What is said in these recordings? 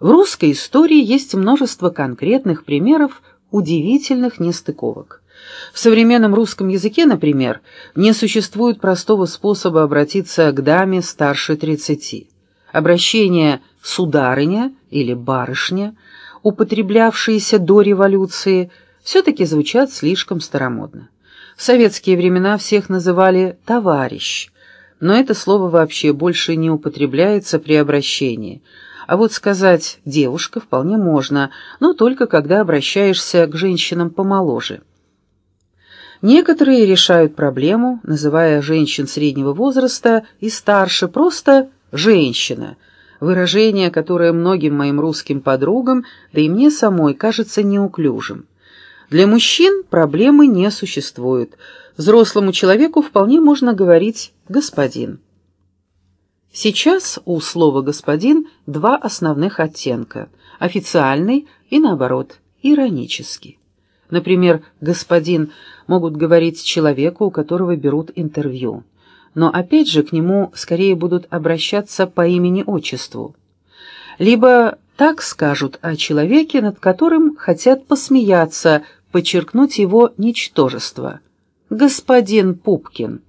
В русской истории есть множество конкретных примеров удивительных нестыковок. В современном русском языке, например, не существует простого способа обратиться к даме старше 30. Обращение «сударыня» или «барышня», употреблявшиеся до революции, все-таки звучат слишком старомодно. В советские времена всех называли «товарищ», но это слово вообще больше не употребляется при обращении – а вот сказать «девушка» вполне можно, но только когда обращаешься к женщинам помоложе. Некоторые решают проблему, называя женщин среднего возраста и старше просто «женщина», выражение, которое многим моим русским подругам, да и мне самой, кажется неуклюжим. Для мужчин проблемы не существует. Взрослому человеку вполне можно говорить «господин». Сейчас у слова «господин» два основных оттенка – официальный и, наоборот, иронический. Например, «господин» могут говорить человеку, у которого берут интервью. Но опять же к нему скорее будут обращаться по имени-отчеству. Либо так скажут о человеке, над которым хотят посмеяться, подчеркнуть его ничтожество. «Господин Пупкин».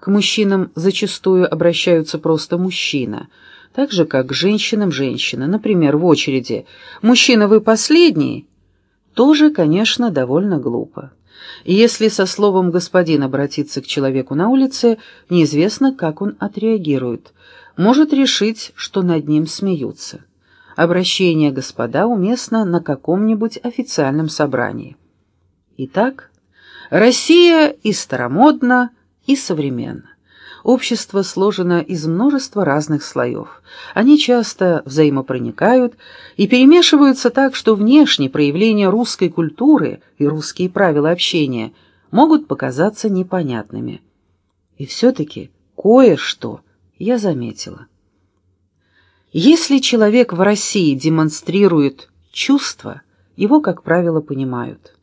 К мужчинам зачастую обращаются просто «мужчина», так же, как к женщинам «женщина». Например, в очереди «Мужчина, вы последний?» Тоже, конечно, довольно глупо. Если со словом «господин» обратиться к человеку на улице, неизвестно, как он отреагирует. Может решить, что над ним смеются. Обращение «господа» уместно на каком-нибудь официальном собрании. Итак, Россия и старомодна, и современно. Общество сложено из множества разных слоев. Они часто взаимопроникают и перемешиваются так, что внешние проявления русской культуры и русские правила общения могут показаться непонятными. И все-таки кое-что я заметила. Если человек в России демонстрирует чувства, его, как правило, понимают.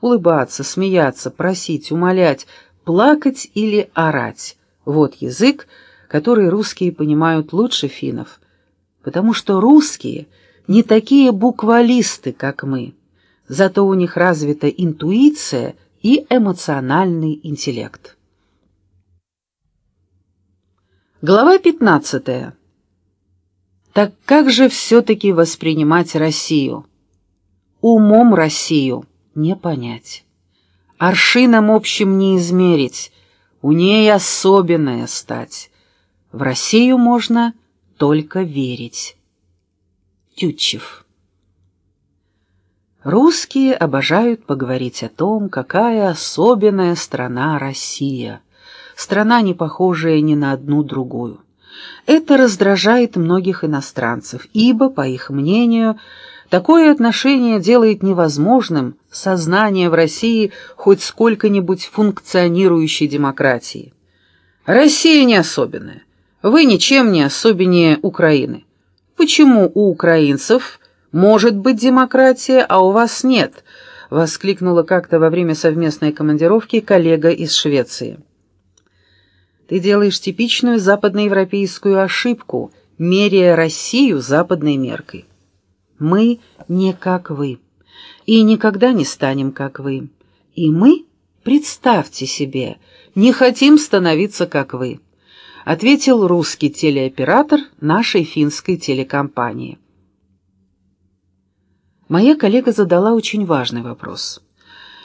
Улыбаться, смеяться, просить, умолять – плакать или орать. Вот язык, который русские понимают лучше финнов, потому что русские не такие буквалисты, как мы, зато у них развита интуиция и эмоциональный интеллект. Глава 15. Так как же все-таки воспринимать Россию? Умом Россию не понять аршином общим не измерить, у ней особенная стать. В Россию можно только верить. Тютчев Русские обожают поговорить о том, какая особенная страна Россия. Страна, не похожая ни на одну другую. Это раздражает многих иностранцев, ибо, по их мнению, Такое отношение делает невозможным сознание в России хоть сколько-нибудь функционирующей демократии. Россия не особенная. Вы ничем не особеннее Украины. Почему у украинцев может быть демократия, а у вас нет? воскликнула как-то во время совместной командировки коллега из Швеции. Ты делаешь типичную западноевропейскую ошибку, меряя Россию западной меркой. Мы не как вы, и никогда не станем как вы. И мы, представьте себе, не хотим становиться как вы, ответил русский телеоператор нашей финской телекомпании. Моя коллега задала очень важный вопрос.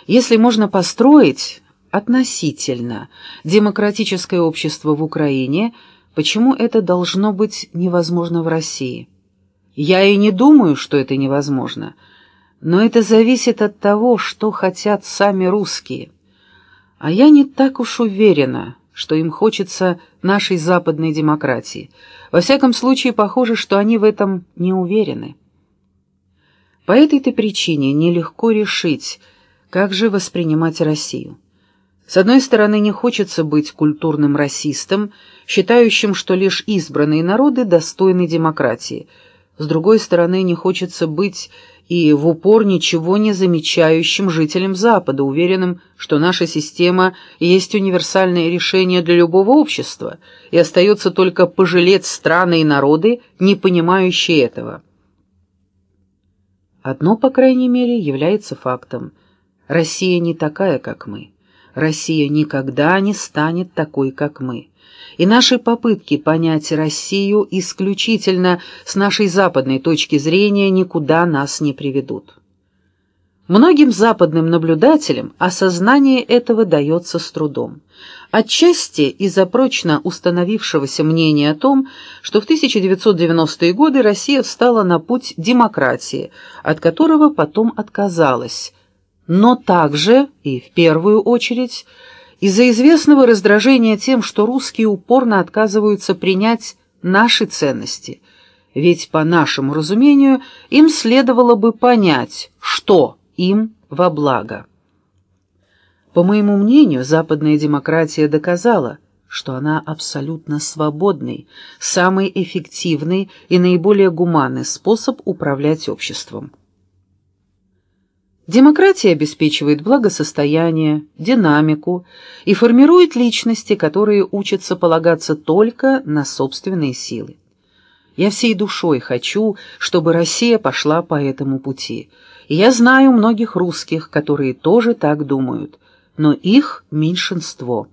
Если можно построить относительно демократическое общество в Украине, почему это должно быть невозможно в России? Я и не думаю, что это невозможно. Но это зависит от того, что хотят сами русские. А я не так уж уверена, что им хочется нашей западной демократии. Во всяком случае, похоже, что они в этом не уверены. По этой-то причине нелегко решить, как же воспринимать Россию. С одной стороны, не хочется быть культурным расистом, считающим, что лишь избранные народы достойны демократии – С другой стороны, не хочется быть и в упор ничего не замечающим жителям Запада, уверенным, что наша система есть универсальное решение для любого общества, и остается только пожалеть страны и народы, не понимающие этого. Одно, по крайней мере, является фактом. Россия не такая, как мы. Россия никогда не станет такой, как мы и наши попытки понять Россию исключительно с нашей западной точки зрения никуда нас не приведут. Многим западным наблюдателям осознание этого дается с трудом. Отчасти из-за прочно установившегося мнения о том, что в 1990-е годы Россия встала на путь демократии, от которого потом отказалась, но также, и в первую очередь, из-за известного раздражения тем, что русские упорно отказываются принять наши ценности. Ведь, по нашему разумению, им следовало бы понять, что им во благо. По моему мнению, западная демократия доказала, что она абсолютно свободный, самый эффективный и наиболее гуманный способ управлять обществом. Демократия обеспечивает благосостояние, динамику и формирует личности, которые учатся полагаться только на собственные силы. Я всей душой хочу, чтобы Россия пошла по этому пути. И я знаю многих русских, которые тоже так думают, но их меньшинство.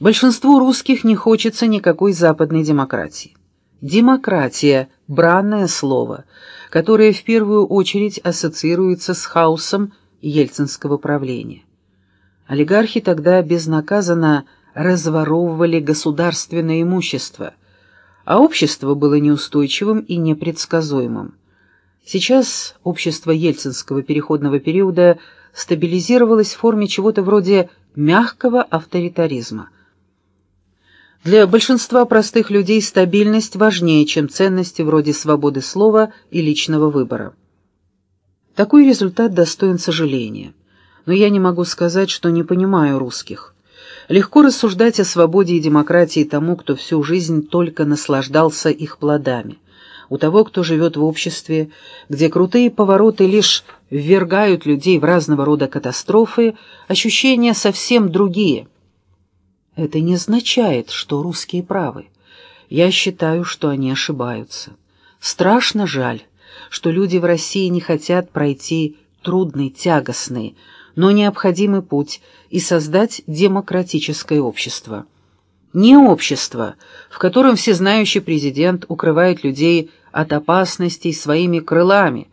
Большинству русских не хочется никакой западной демократии. Демократия – бранное слово – которая в первую очередь ассоциируется с хаосом ельцинского правления. Олигархи тогда безнаказанно разворовывали государственное имущество, а общество было неустойчивым и непредсказуемым. Сейчас общество ельцинского переходного периода стабилизировалось в форме чего-то вроде мягкого авторитаризма. Для большинства простых людей стабильность важнее, чем ценности вроде свободы слова и личного выбора. Такой результат достоин сожаления. Но я не могу сказать, что не понимаю русских. Легко рассуждать о свободе и демократии тому, кто всю жизнь только наслаждался их плодами. У того, кто живет в обществе, где крутые повороты лишь ввергают людей в разного рода катастрофы, ощущения совсем другие – это не означает, что русские правы. Я считаю, что они ошибаются. Страшно жаль, что люди в России не хотят пройти трудный, тягостный, но необходимый путь и создать демократическое общество. Не общество, в котором всезнающий президент укрывает людей от опасностей своими крылами,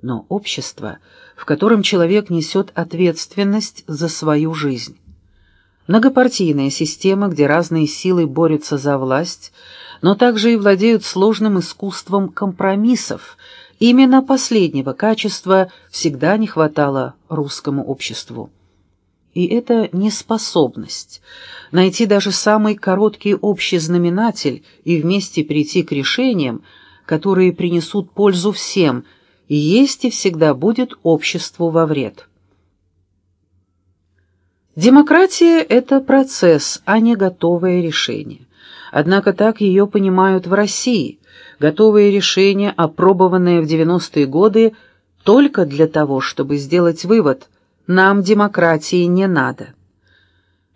но общество, в котором человек несет ответственность за свою жизнь. Многопартийная система, где разные силы борются за власть, но также и владеют сложным искусством компромиссов. Именно последнего качества всегда не хватало русскому обществу. И это неспособность найти даже самый короткий общий знаменатель и вместе прийти к решениям, которые принесут пользу всем, и есть и всегда будет обществу во вред. Демократия – это процесс, а не готовое решение. Однако так ее понимают в России. Готовые решения, опробованные в 90-е годы, только для того, чтобы сделать вывод «нам демократии не надо».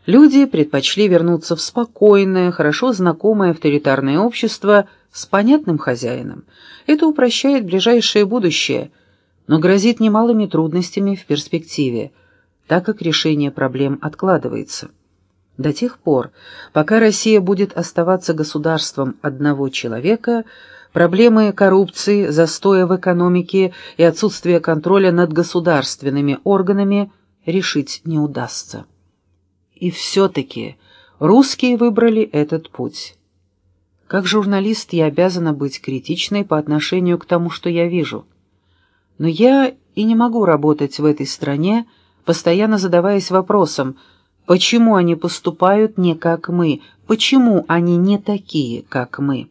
Люди предпочли вернуться в спокойное, хорошо знакомое авторитарное общество с понятным хозяином. Это упрощает ближайшее будущее, но грозит немалыми трудностями в перспективе – так как решение проблем откладывается. До тех пор, пока Россия будет оставаться государством одного человека, проблемы коррупции, застоя в экономике и отсутствия контроля над государственными органами решить не удастся. И все-таки русские выбрали этот путь. Как журналист я обязана быть критичной по отношению к тому, что я вижу. Но я и не могу работать в этой стране, постоянно задаваясь вопросом, почему они поступают не как мы, почему они не такие, как мы.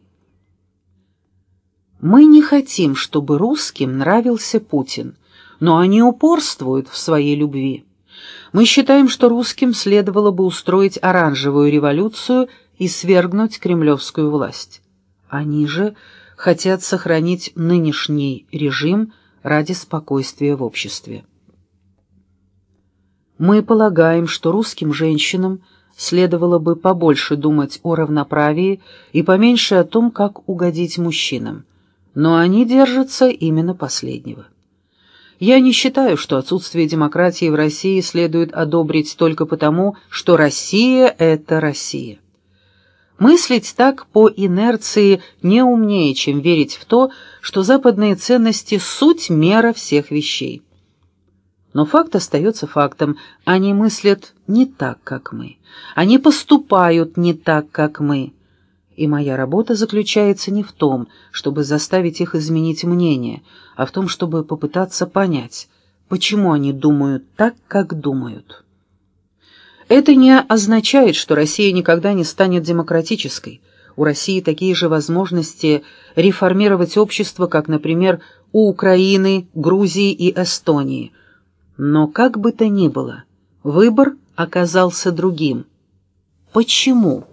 Мы не хотим, чтобы русским нравился Путин, но они упорствуют в своей любви. Мы считаем, что русским следовало бы устроить оранжевую революцию и свергнуть кремлевскую власть. Они же хотят сохранить нынешний режим ради спокойствия в обществе. Мы полагаем, что русским женщинам следовало бы побольше думать о равноправии и поменьше о том, как угодить мужчинам, но они держатся именно последнего. Я не считаю, что отсутствие демократии в России следует одобрить только потому, что Россия — это Россия. Мыслить так по инерции не умнее, чем верить в то, что западные ценности — суть мера всех вещей. Но факт остается фактом. Они мыслят не так, как мы. Они поступают не так, как мы. И моя работа заключается не в том, чтобы заставить их изменить мнение, а в том, чтобы попытаться понять, почему они думают так, как думают. Это не означает, что Россия никогда не станет демократической. У России такие же возможности реформировать общество, как, например, у Украины, Грузии и Эстонии – но как бы то ни было, выбор оказался другим. Почему?